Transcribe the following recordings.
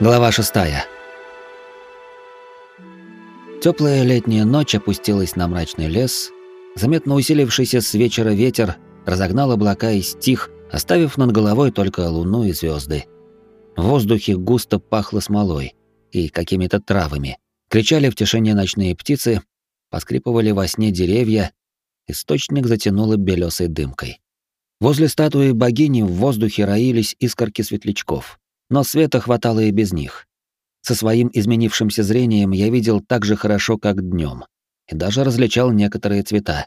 Глава шестая. Теплая летняя ночь опустилась на мрачный лес, заметно усилившийся с вечера ветер разогнал облака и стих, оставив над головой только луну и звезды. В воздухе густо пахло смолой и какими-то травами. Кричали в тишине ночные птицы, поскрипывали во сне деревья, источник затянуло белесой дымкой. Возле статуи богини в воздухе роились искорки светлячков, но света хватало и без них. Со своим изменившимся зрением я видел так же хорошо, как днем, и даже различал некоторые цвета.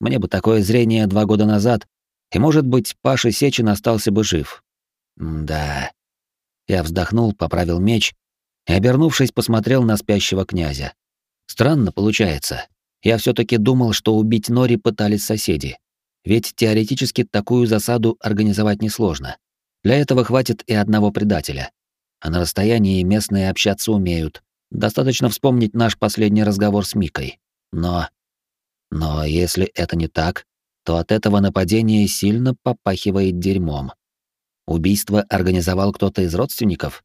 Мне бы такое зрение два года назад, и, может быть, Паша Сечин остался бы жив. Да. Я вздохнул, поправил меч и, обернувшись, посмотрел на спящего князя. Странно получается. Я все таки думал, что убить Нори пытались соседи. Ведь теоретически такую засаду организовать несложно. Для этого хватит и одного предателя. А на расстоянии местные общаться умеют. Достаточно вспомнить наш последний разговор с Микой. Но... Но если это не так, то от этого нападения сильно попахивает дерьмом. Убийство организовал кто-то из родственников?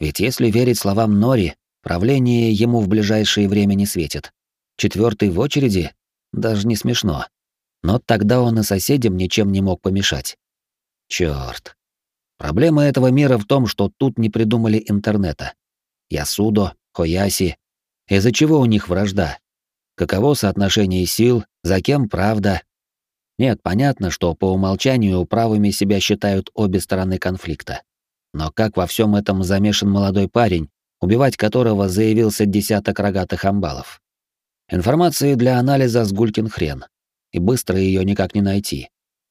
Ведь если верить словам Нори, правление ему в ближайшее время не светит. Четвертый в очереди? Даже не смешно. Но тогда он и соседям ничем не мог помешать. Чёрт. Проблема этого мира в том, что тут не придумали интернета. Ясудо, Хояси. Из-за чего у них вражда? Каково соотношение сил, за кем правда? Нет, понятно, что по умолчанию правыми себя считают обе стороны конфликта. Но как во всем этом замешан молодой парень, убивать которого заявился десяток рогатых амбалов? Информации для анализа с Гулькин хрен и быстро ее никак не найти.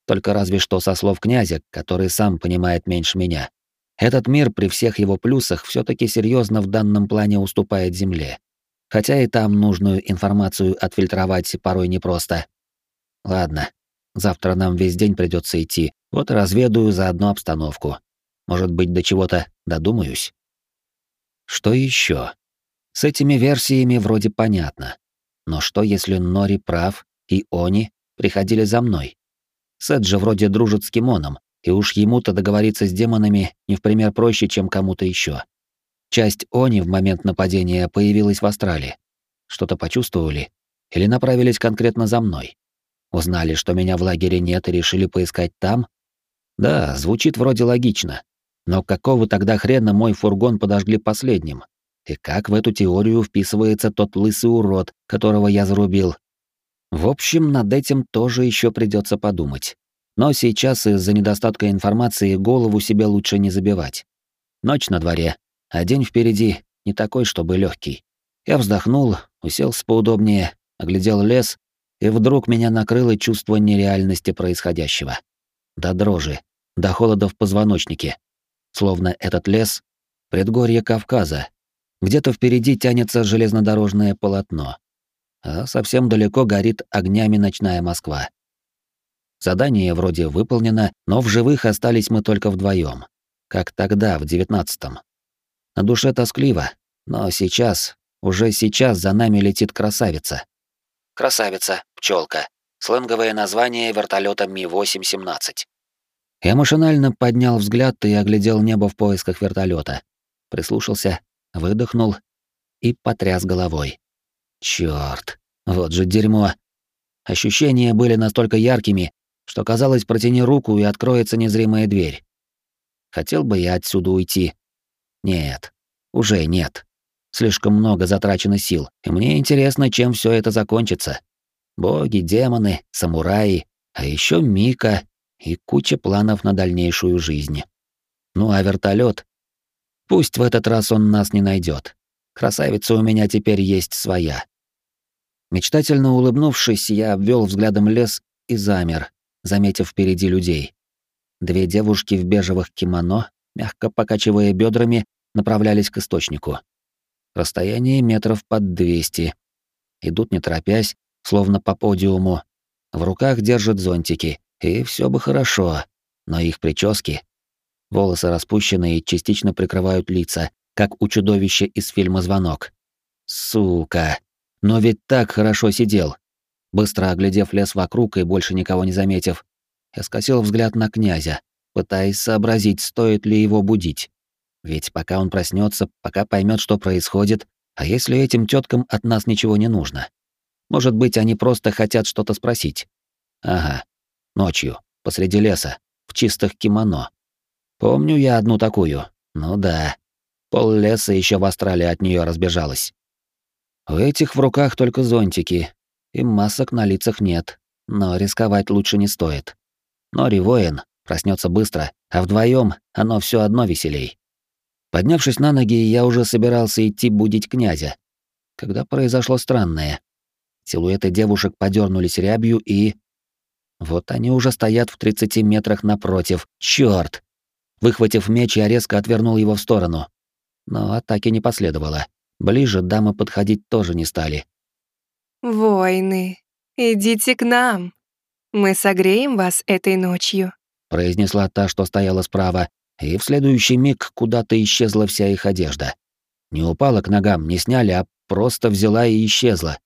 Только разве что со слов князя, который сам понимает меньше меня. Этот мир при всех его плюсах все таки серьезно в данном плане уступает Земле. Хотя и там нужную информацию отфильтровать порой непросто. Ладно, завтра нам весь день придется идти, вот и разведаю заодно обстановку. Может быть, до чего-то додумаюсь. Что еще? С этими версиями вроде понятно. Но что если Нори прав, и они приходили за мной. Сет же вроде дружит с Кимоном, и уж ему-то договориться с демонами не в пример проще, чем кому-то еще. Часть Они в момент нападения появилась в Астрале. Что-то почувствовали или направились конкретно за мной. Узнали, что меня в лагере нет и решили поискать там? Да, звучит вроде логично. Но какого тогда хрена мой фургон подожгли последним? И как в эту теорию вписывается тот лысый урод, которого я зарубил, в общем, над этим тоже еще придется подумать. Но сейчас из-за недостатка информации голову себе лучше не забивать. Ночь на дворе, а день впереди не такой, чтобы легкий. Я вздохнул, уселся поудобнее, оглядел лес, и вдруг меня накрыло чувство нереальности происходящего. До дрожи, до холода в позвоночнике. Словно этот лес — предгорье Кавказа. Где-то впереди тянется железнодорожное полотно а совсем далеко горит огнями ночная Москва. Задание вроде выполнено, но в живых остались мы только вдвоем, как тогда, в девятнадцатом. На душе тоскливо, но сейчас, уже сейчас за нами летит красавица. Красавица, пчелка. Сленговое название вертолета Ми-8-17. Я машинально поднял взгляд и оглядел небо в поисках вертолета. Прислушался, выдохнул и потряс головой. Чёрт, вот же дерьмо. Ощущения были настолько яркими, что казалось, протяни руку и откроется незримая дверь. Хотел бы я отсюда уйти. Нет, уже нет. Слишком много затрачено сил, и мне интересно, чем все это закончится. Боги, демоны, самураи, а еще Мика и куча планов на дальнейшую жизнь. Ну а вертолет? Пусть в этот раз он нас не найдет. Красавица у меня теперь есть своя. Мечтательно улыбнувшись, я обвел взглядом лес и замер, заметив впереди людей. Две девушки в бежевых кимоно, мягко покачивая бедрами, направлялись к источнику. Расстояние метров под двести. Идут не торопясь, словно по подиуму. В руках держат зонтики, и все бы хорошо, но их прически... Волосы распущены и частично прикрывают лица, как у чудовища из фильма «Звонок». Сука. Но ведь так хорошо сидел. Быстро оглядев лес вокруг и больше никого не заметив, я скосил взгляд на князя. пытаясь сообразить, стоит ли его будить. Ведь пока он проснется, пока поймет, что происходит, а если этим теткам от нас ничего не нужно? Может быть, они просто хотят что-то спросить? Ага, ночью, посреди леса, в чистых кимоно. Помню я одну такую. Ну да. Пол леса еще в Австралии от нее разбежалась. У этих в руках только зонтики, и масок на лицах нет, но рисковать лучше не стоит. Нори воин, проснется быстро, а вдвоем оно все одно веселей. Поднявшись на ноги, я уже собирался идти будить князя, когда произошло странное. Силуэты девушек подернулись рябью и... Вот они уже стоят в 30 метрах напротив. Чёрт! Выхватив меч, я резко отвернул его в сторону. Но атаки не последовало. Ближе дамы подходить тоже не стали. «Воины, идите к нам. Мы согреем вас этой ночью», — произнесла та, что стояла справа, и в следующий миг куда-то исчезла вся их одежда. Не упала к ногам, не сняли, а просто взяла и исчезла.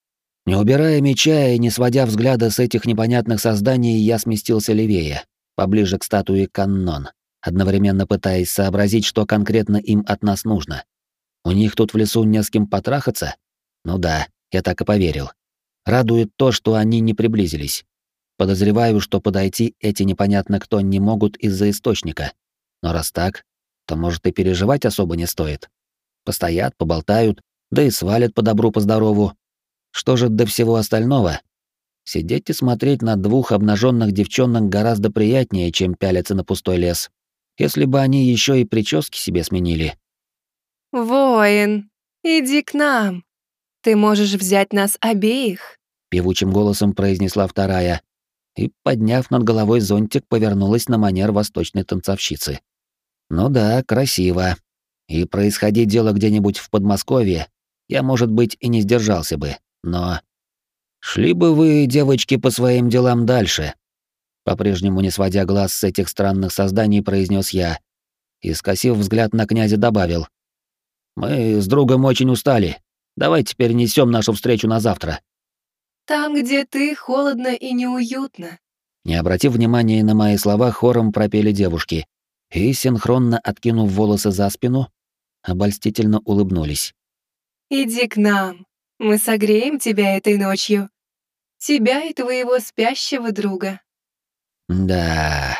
Не убирая меча и не сводя взгляда с этих непонятных созданий, я сместился левее, поближе к статуе Каннон, одновременно пытаясь сообразить, что конкретно им от нас нужно. У них тут в лесу не с кем потрахаться? Ну да, я так и поверил. Радует то, что они не приблизились. Подозреваю, что подойти эти непонятно кто не могут из-за источника. Но раз так, то, может, и переживать особо не стоит. Постоят, поболтают, да и свалят по добру, по. Что же до всего остального? Сидеть и смотреть на двух обнаженных девчонок гораздо приятнее, чем пялиться на пустой лес. Если бы они еще и прически себе сменили. «Воин, иди к нам. Ты можешь взять нас обеих», — певучим голосом произнесла вторая, и, подняв над головой зонтик, повернулась на манер восточной танцовщицы. Ну да, красиво. И происходить дело где-нибудь в Подмосковье, я, может быть, и не сдержался бы, но... Шли бы вы, девочки, по своим делам дальше. По-прежнему не сводя глаз с этих странных созданий, произнес я. И, скосив взгляд на князя, добавил. Мы с другом очень устали. Давайте перенесем нашу встречу на завтра. Там, где ты, холодно и неуютно. Не обратив внимания на мои слова, хором пропели девушки, и, синхронно откинув волосы за спину, обольстительно улыбнулись. «Иди к нам, мы согреем тебя этой ночью. Тебя и твоего спящего друга». Да,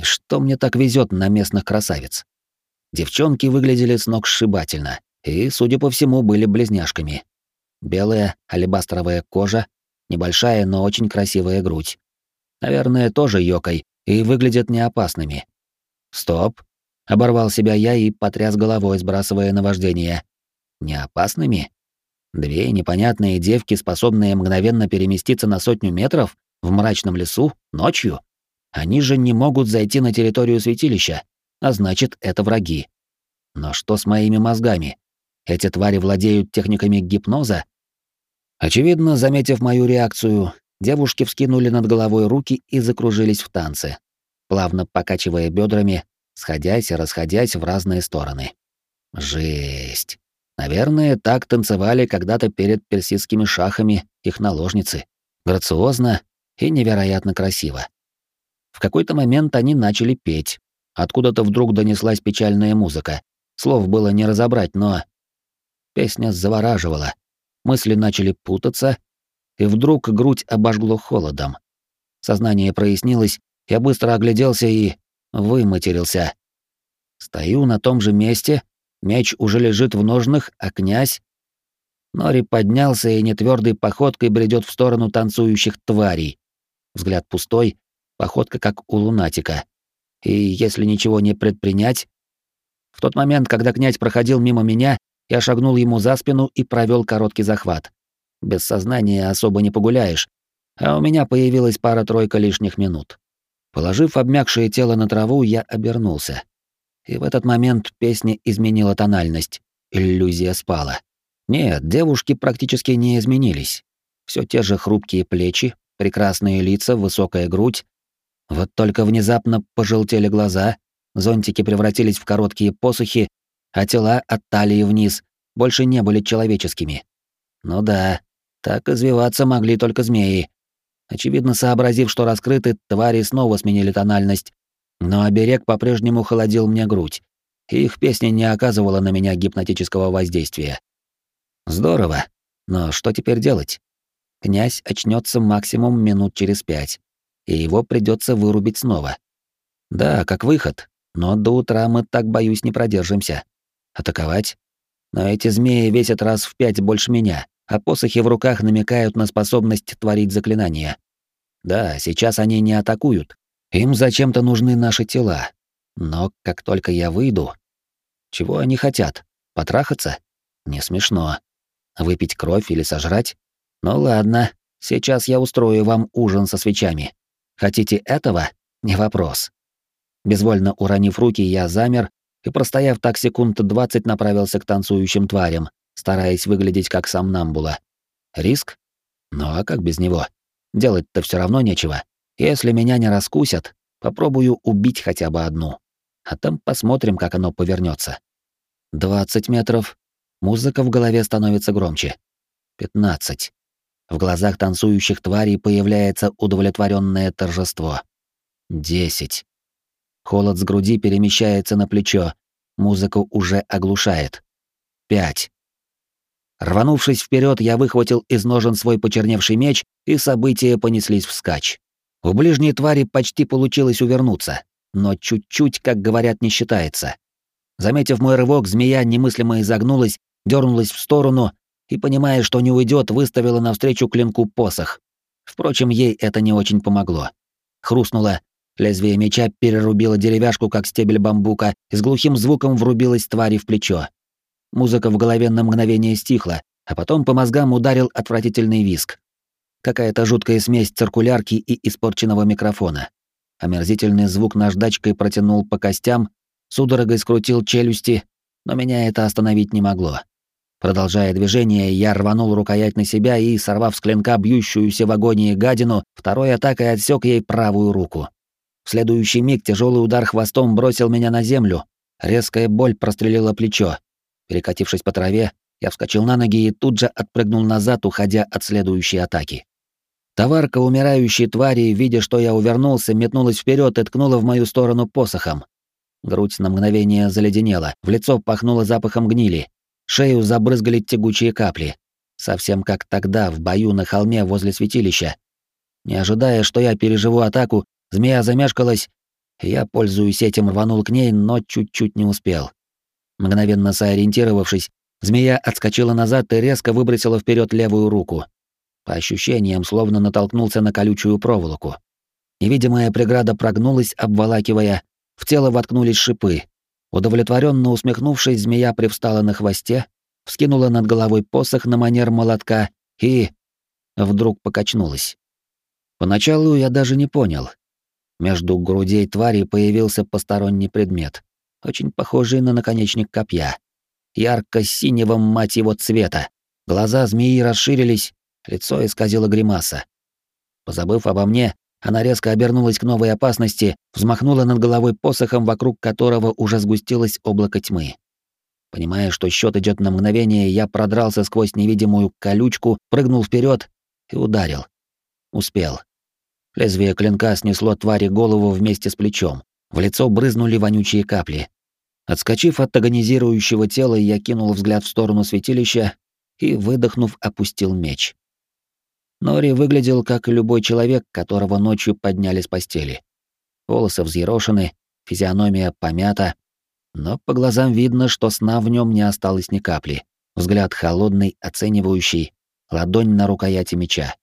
что мне так везет на местных красавиц? Девчонки выглядели с ног сшибательно и, судя по всему, были близняшками. Белая алебастровая кожа, небольшая, но очень красивая грудь. Наверное, тоже йокой, и выглядят неопасными. Стоп. Оборвал себя я и потряс головой, сбрасывая наваждение. Неопасными? Две непонятные девки, способные мгновенно переместиться на сотню метров в мрачном лесу ночью? Они же не могут зайти на территорию святилища, а значит, это враги. Но что с моими мозгами? Эти твари владеют техниками гипноза Очевидно, заметив мою реакцию, девушки вскинули над головой руки и закружились в танце, плавно покачивая бедрами, сходясь и расходясь в разные стороны. Жесть. Наверное, так танцевали когда-то перед персидскими шахами их наложницы. Грациозно и невероятно красиво. В какой-то момент они начали петь. Откуда-то вдруг донеслась печальная музыка. Слов было не разобрать, но... Песня завораживала, мысли начали путаться, и вдруг грудь обожгло холодом. Сознание прояснилось, я быстро огляделся и выматерился. Стою на том же месте, меч уже лежит в ножнах, а князь... Нори поднялся и нетвердой походкой бредет в сторону танцующих тварей. Взгляд пустой, походка как у лунатика. И если ничего не предпринять... В тот момент, когда князь проходил мимо меня, я шагнул ему за спину и провел короткий захват. Без сознания особо не погуляешь, а у меня появилась пара-тройка лишних минут. Положив обмякшее тело на траву, я обернулся. И в этот момент песня изменила тональность. Иллюзия спала. Нет, девушки практически не изменились. Все те же хрупкие плечи, прекрасные лица, высокая грудь. Вот только внезапно пожелтели глаза, зонтики превратились в короткие посохи, а тела от талии вниз больше не были человеческими. Ну да, так извиваться могли только змеи. Очевидно, сообразив, что раскрыты, твари снова сменили тональность Но оберег по-прежнему холодил мне грудь, и их песня не оказывала на меня гипнотического воздействия. Здорово, но что теперь делать? Князь очнется максимум минут через пять, и его придется вырубить снова. Да, как выход, но до утра мы так, боюсь, не продержимся. Атаковать? Но эти змеи весят раз в пять больше меня, а посохи в руках намекают на способность творить заклинания. Да, сейчас они не атакуют. Им зачем-то нужны наши тела. Но как только я выйду... Чего они хотят? Потрахаться? Не смешно. Выпить кровь или сожрать? Ну ладно, сейчас я устрою вам ужин со свечами. Хотите этого? Не вопрос. Безвольно уронив руки, я замер и, простояв так секунд двадцать, направился к танцующим тварям, стараясь выглядеть как сам Намбула. Риск? Ну а как без него? Делать-то все равно нечего. Если меня не раскусят, попробую убить хотя бы одну. А там посмотрим, как оно повернется. Двадцать метров. Музыка в голове становится громче. Пятнадцать. В глазах танцующих тварей появляется удовлетворенное торжество. Десять. Холод с груди перемещается на плечо. Музыку уже оглушает. Пять. Рванувшись вперед, я выхватил из ножен свой почерневший меч, и события понеслись вскачь. У ближней твари почти получилось увернуться, но чуть-чуть, как говорят, не считается. Заметив мой рывок, змея немыслимо изогнулась, дернулась в сторону и, понимая, что не уйдет, выставила навстречу клинку посох. Впрочем, ей это не очень помогло. Хрустнуло, Лезвие меча перерубило деревяшку, как стебель бамбука, и с глухим звуком врубилось твари в плечо. Музыка в голове на мгновение стихла, а потом по мозгам ударил отвратительный виск. Какая-то жуткая смесь циркулярки и испорченного микрофона. Омерзительный звук наждачкой протянул по костям, судорогой скрутил челюсти, но меня это остановить не могло. Продолжая движение, я рванул рукоять на себя и, сорвав с клинка бьющуюся в агонии гадину, второй атакой отсек ей правую руку. В следующий миг тяжелый удар хвостом бросил меня на землю. Резкая боль прострелила плечо. Перекатившись по траве, я вскочил на ноги и тут же отпрыгнул назад, уходя от следующей атаки. Товарка умирающей твари, видя, что я увернулся, метнулась вперед и ткнула в мою сторону посохом. Грудь на мгновение заледенела, в лицо пахнуло запахом гнили, шею забрызгали тягучие капли. Совсем как тогда, в бою на холме возле святилища. Не ожидая, что я переживу атаку, Змея замешкалась, я, пользуясь этим, рванул к ней, но чуть-чуть не успел. Мгновенно сориентировавшись, змея отскочила назад и резко выбросила вперед левую руку. По ощущениям, словно натолкнулся на колючую проволоку. Невидимая преграда прогнулась, обволакивая, в тело воткнулись шипы. Удовлетворенно усмехнувшись, змея привстала на хвосте, вскинула над головой посох на манер молотка и... вдруг покачнулась. Поначалу я даже не понял, между грудей твари появился посторонний предмет, очень похожий на наконечник копья. Ярко-синего, мать его, цвета. Глаза змеи расширились, лицо исказило гримаса. Позабыв обо мне, она резко обернулась к новой опасности, взмахнула над головой посохом, вокруг которого уже сгустилось облако тьмы. Понимая, что счет идет на мгновение, я продрался сквозь невидимую колючку, прыгнул вперед и ударил. Успел. Лезвие клинка снесло твари голову вместе с плечом. В лицо брызнули вонючие капли. Отскочив от агонизирующего тела, я кинул взгляд в сторону святилища и, выдохнув, опустил меч. Нори выглядел как любой человек, которого ночью подняли с постели. Волосы взъерошены, физиономия помята, но по глазам видно, что сна в нем не осталось ни капли. Взгляд холодный, оценивающий, ладонь на рукояти меча.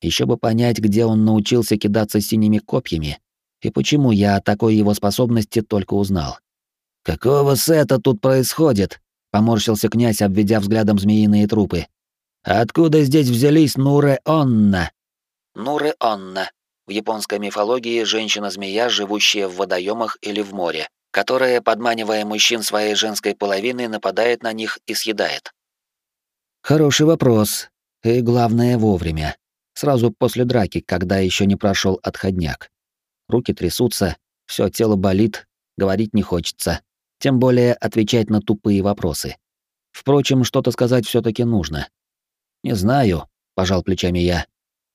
Еще бы понять, где он научился кидаться синими копьями, и почему я о такой его способности только узнал. «Какого сета тут происходит?» — поморщился князь, обведя взглядом змеиные трупы. «Откуда здесь взялись Нуре-Онна?» Нуре-Онна. В японской мифологии женщина-змея, живущая в водоемах или в море, которая, подманивая мужчин своей женской половины, нападает на них и съедает. Хороший вопрос. И главное, вовремя сразу после драки, когда еще не прошел отходняк. Руки трясутся, все тело болит, говорить не хочется, тем более отвечать на тупые вопросы. Впрочем, что-то сказать все таки нужно. «Не знаю», — пожал плечами я.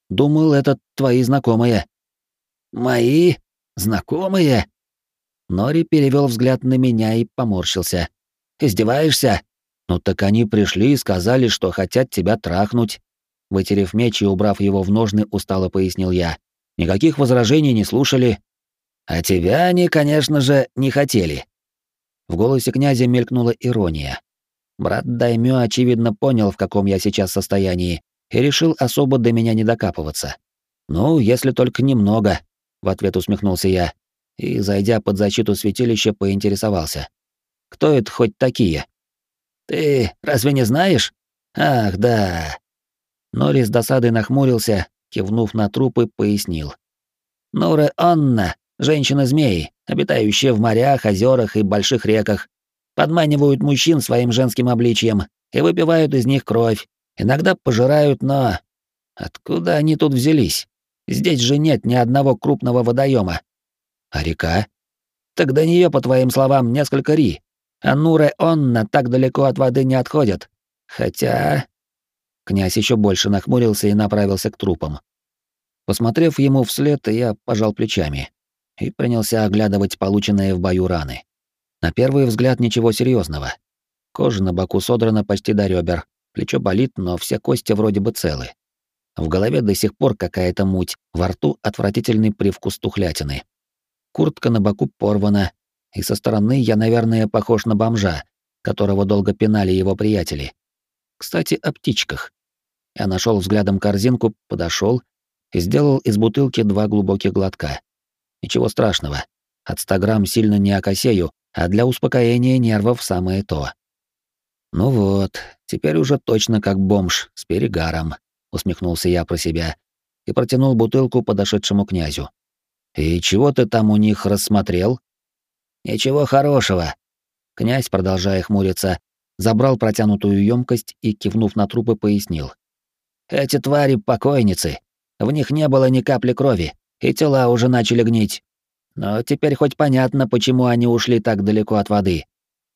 «Думал, это твои знакомые». «Мои? Знакомые?» Нори перевел взгляд на меня и поморщился. «Издеваешься? Ну так они пришли и сказали, что хотят тебя трахнуть». Вытерев меч и убрав его в ножны, устало пояснил я. «Никаких возражений не слушали». «А тебя они, конечно же, не хотели». В голосе князя мелькнула ирония. Брат Даймё, очевидно, понял, в каком я сейчас состоянии, и решил особо до меня не докапываться. «Ну, если только немного», — в ответ усмехнулся я, и, зайдя под защиту святилища, поинтересовался. «Кто это хоть такие?» «Ты разве не знаешь? Ах, да». Нори с досадой нахмурился, кивнув на трупы, пояснил. «Нуре Анна, женщина-змеи, обитающая в морях, озерах и больших реках, подманивают мужчин своим женским обличьем и выпивают из них кровь, иногда пожирают, но... Откуда они тут взялись? Здесь же нет ни одного крупного водоема. А река? Так до нее, по твоим словам, несколько ри. А Нуре Онна так далеко от воды не отходят. Хотя... Князь еще больше нахмурился и направился к трупам. Посмотрев ему вслед, я пожал плечами и принялся оглядывать полученные в бою раны. На первый взгляд ничего серьезного. Кожа на боку содрана почти до ребер, плечо болит, но все кости вроде бы целы. В голове до сих пор какая-то муть, во рту отвратительный привкус тухлятины. Куртка на боку порвана, и со стороны я, наверное, похож на бомжа, которого долго пинали его приятели. Кстати, о птичках. Я нашел взглядом корзинку, подошел и сделал из бутылки два глубоких глотка. Ничего страшного. От 100 грамм сильно не окосею, а для успокоения нервов самое то. Ну вот, теперь уже точно как бомж с перегаром, усмехнулся я про себя и протянул бутылку подошедшему князю. И чего ты там у них рассмотрел? Ничего хорошего. Князь, продолжая хмуриться, забрал протянутую емкость и, кивнув на трупы, пояснил. Эти твари покойницы. В них не было ни капли крови, и тела уже начали гнить. Но теперь хоть понятно, почему они ушли так далеко от воды.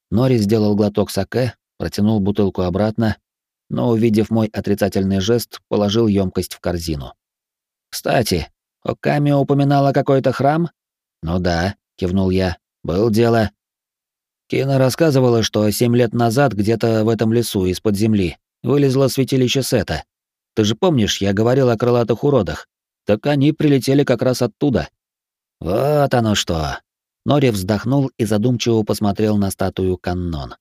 Нори сделал глоток саке, протянул бутылку обратно, но, увидев мой отрицательный жест, положил емкость в корзину. «Кстати, Оками упоминала какой-то храм?» «Ну да», — кивнул я, — «был дело». Кина рассказывала, что семь лет назад где-то в этом лесу из-под земли вылезло святилище Сета. Ты же помнишь, я говорил о крылатых уродах? Так они прилетели как раз оттуда. Вот оно что. Нори вздохнул и задумчиво посмотрел на статую Каннон.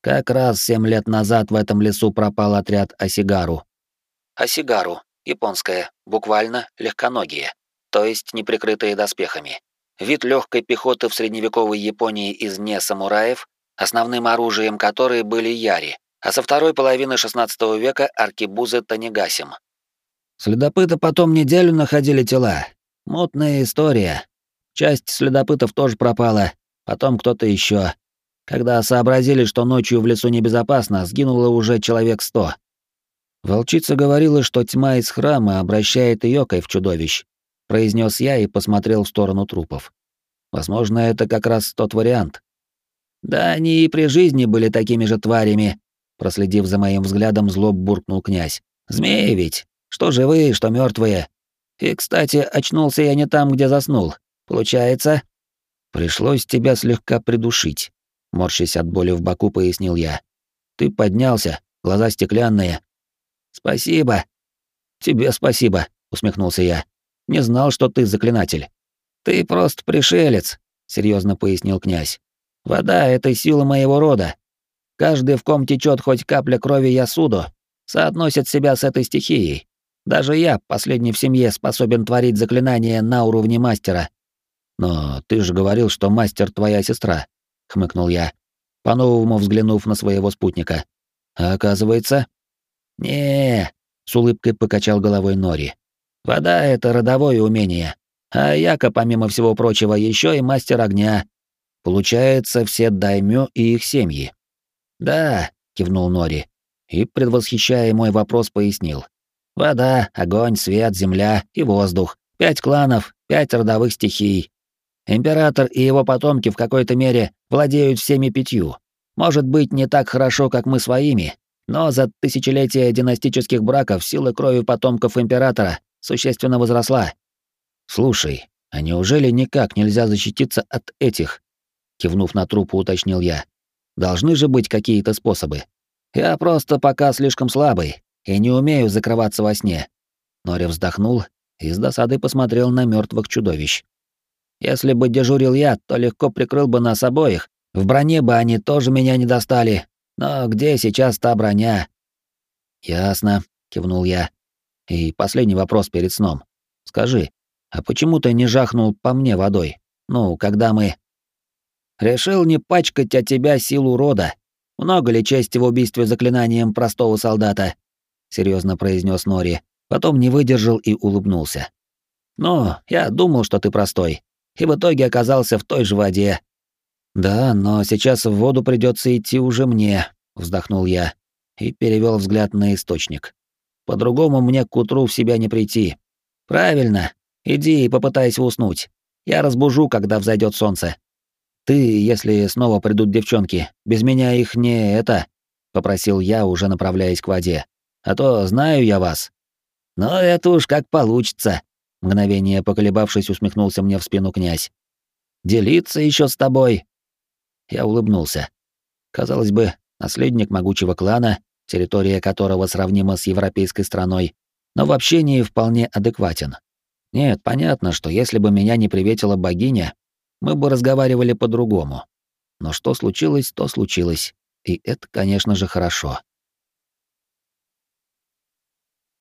Как раз семь лет назад в этом лесу пропал отряд Осигару. Осигару, японское, буквально легконогие, то есть неприкрытые доспехами. Вид легкой пехоты в средневековой Японии из не самураев, основным оружием которой были яри, а со второй половины XVI века аркебузы Танегасим. Следопыты потом неделю находили тела. Мутная история, Часть следопытов тоже пропала, потом кто-то еще. Когда сообразили, что ночью в лесу небезопасно, сгинуло уже человек сто. Волчица говорила, что тьма из храма обращает Йокой в чудовищ, произнес я и посмотрел в сторону трупов. Возможно, это как раз тот вариант. Да они и при жизни были такими же тварями, проследив за моим взглядом, злоб буркнул князь. Змеи ведь, что живые, что мертвые. И, кстати, очнулся я не там, где заснул. Получается, пришлось тебя слегка придушить, морщась от боли в боку, пояснил я. Ты поднялся, глаза стеклянные. Спасибо. Тебе спасибо, усмехнулся я. Не знал, что ты заклинатель. Ты просто пришелец, серьезно пояснил князь. Вода — это сила моего рода. Каждый, в ком течет хоть капля крови Ясуду, соотносит себя с этой стихией. Даже я, последний в семье, способен творить заклинания на уровне мастера. «Но ты же говорил, что мастер твоя сестра», — хмыкнул я, по-новому взглянув на своего спутника. «А оказывается...» не с улыбкой покачал головой Нори. «Вода — это родовое умение, а Яко, помимо всего прочего, еще и мастер огня. Получается, все даймё и их семьи». «Да», — кивнул Нори, и, предвосхищая мой вопрос, пояснил. «Вода, огонь, свет, земля и воздух. Пять кланов, пять родовых стихий. Император и его потомки в какой-то мере владеют всеми пятью. Может быть, не так хорошо, как мы своими, но за тысячелетия династических браков сила крови потомков императора существенно возросла. Слушай, а неужели никак нельзя защититься от этих, кивнув на трупу, уточнил я. Должны же быть какие-то способы. Я просто пока слишком слабый и не умею закрываться во сне. Нори вздохнул и с досадой посмотрел на мертвых чудовищ. Если бы дежурил я, то легко прикрыл бы нас обоих. В броне бы они тоже меня не достали. Но где сейчас та броня? Ясно, кивнул я. И последний вопрос перед сном. Скажи, а почему ты не жахнул по мне водой? Ну, когда мы... Решил не пачкать от тебя силу рода. Много ли чести в убийстве заклинанием простого солдата? Серьезно произнес Нори, потом не выдержал и улыбнулся. Ну, я думал, что ты простой, и в итоге оказался в той же воде. Да, но сейчас в воду придется идти уже мне, вздохнул я и перевел взгляд на источник. По-другому мне к утру в себя не прийти. Правильно. Иди и попытайся уснуть. Я разбужу, когда взойдет солнце. Ты, если снова придут девчонки, без меня их не это, попросил я, уже направляясь к воде. А то знаю я вас. Но это уж как получится, мгновение поколебавшись, усмехнулся мне в спину князь. Делиться еще с тобой. Я улыбнулся. Казалось бы, наследник могучего клана, территория которого сравнима с европейской страной, но в общении вполне адекватен. Нет, понятно, что если бы меня не приветила богиня, мы бы разговаривали по-другому. Но что случилось, то случилось, и это, конечно же, хорошо.